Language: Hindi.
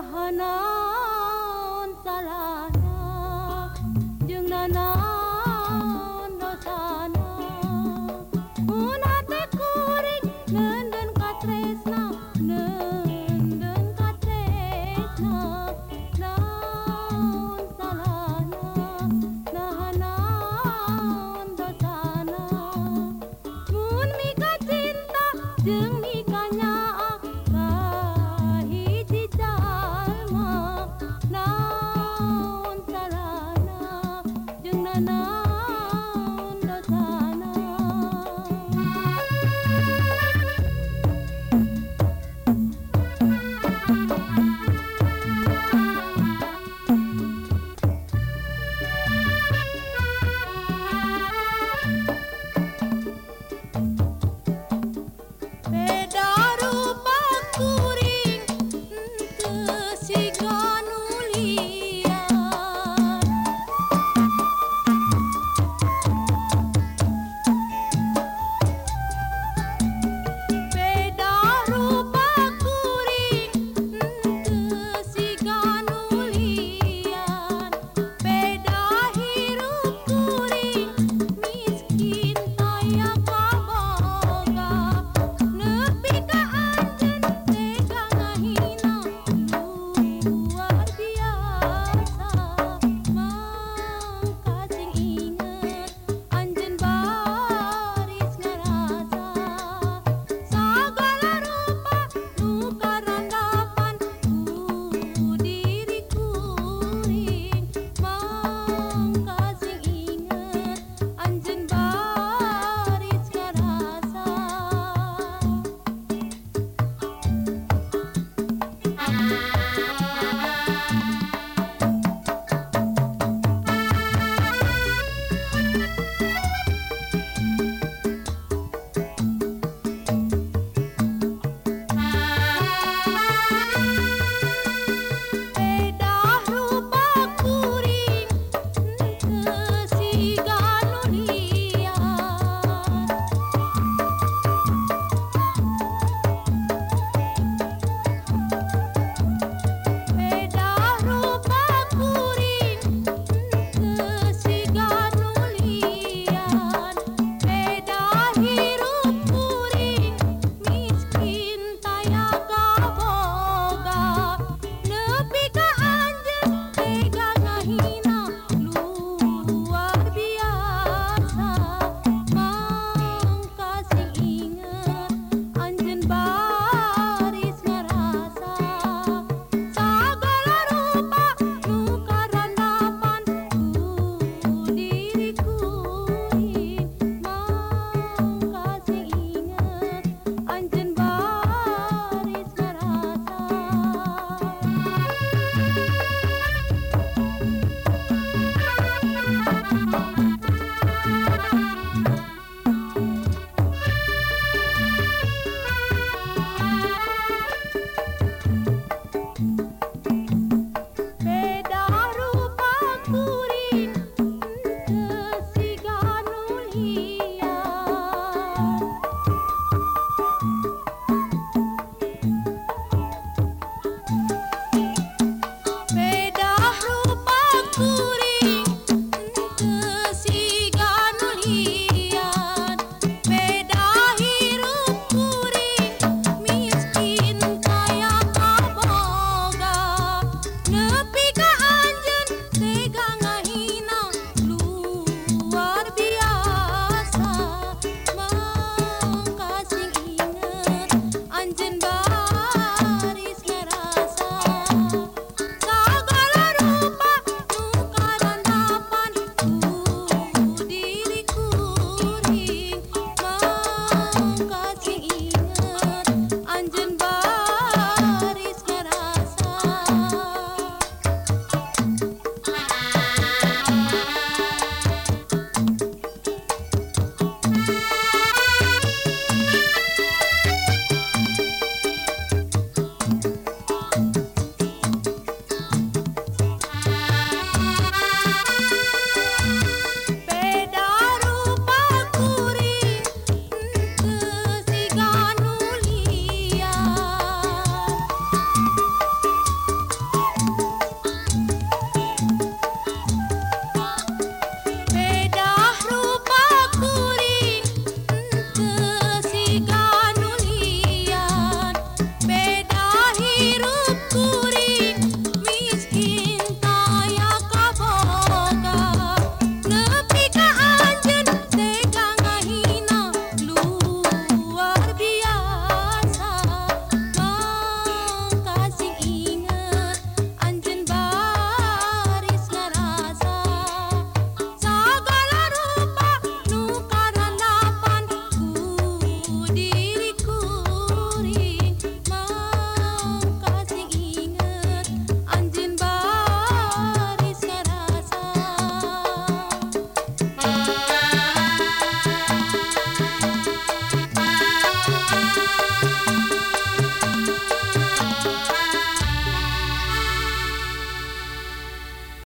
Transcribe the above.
कहना